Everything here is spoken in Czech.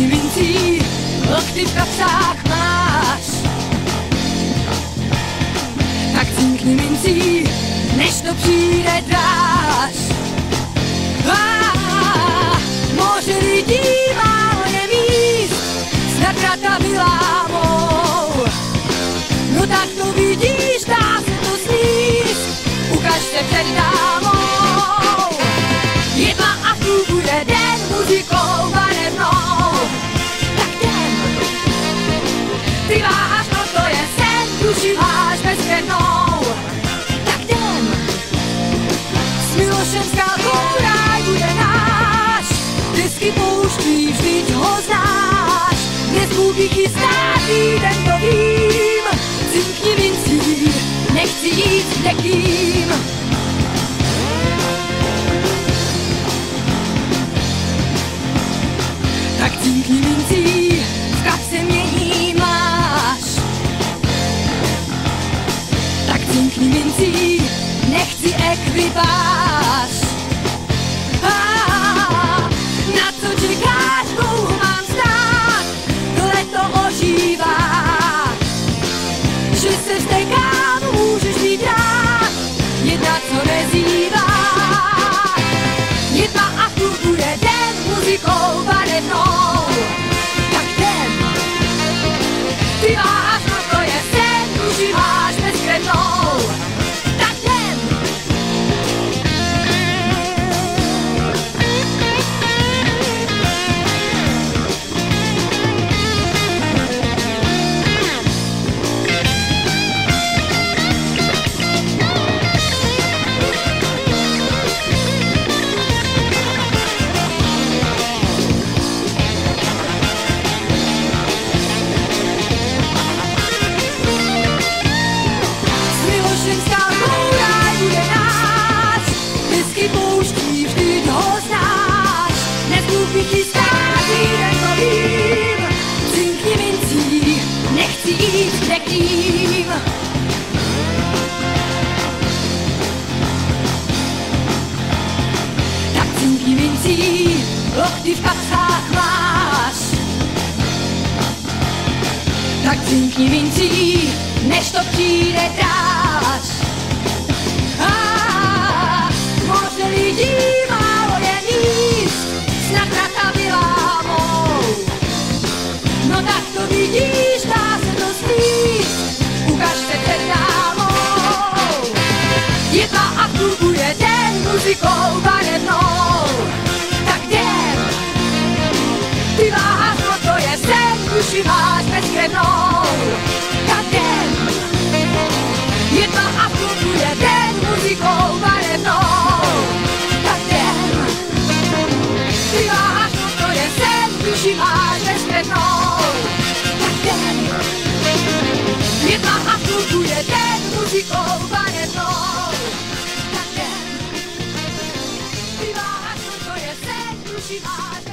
cinkni mincí, lokty v kapsách máš. Tak cinkni mincí, než to přijde dráž. Ah, moře lidí, málo je míst, snad vylámou. No tak to vidíš, dá se to sníst, ukaž se před dámou. Je tma a tu bude den muzikou duši. Tak jdem, s Milošem Skálkou ráj bude náš. Disky pouští, vždyť ho znáš. Dnes Bůh chystá týden to vím. Cinkni mincí, nechci jít někým. Tak cinkni lokty v máš. Tak cinkni mincí, než to přijde dráž. Moře lidí, málo je míst, snad vrata vylámou. No tak to vidíš, dá se to sníst, ukaž se před dámou. Je tma a tu bude den muzikou barevnou. Sen, duši máš bezkrevnou. Tak jdem, je tma a v tu bude den muzikou barevnou. Tak jdem, ty váháš, no to je sen, duši máš bezkrevnou. Tak jdem, je tma a v tu bude den muzikou barevnou. Tak jdem, ty váháš, no to je sen, duši máš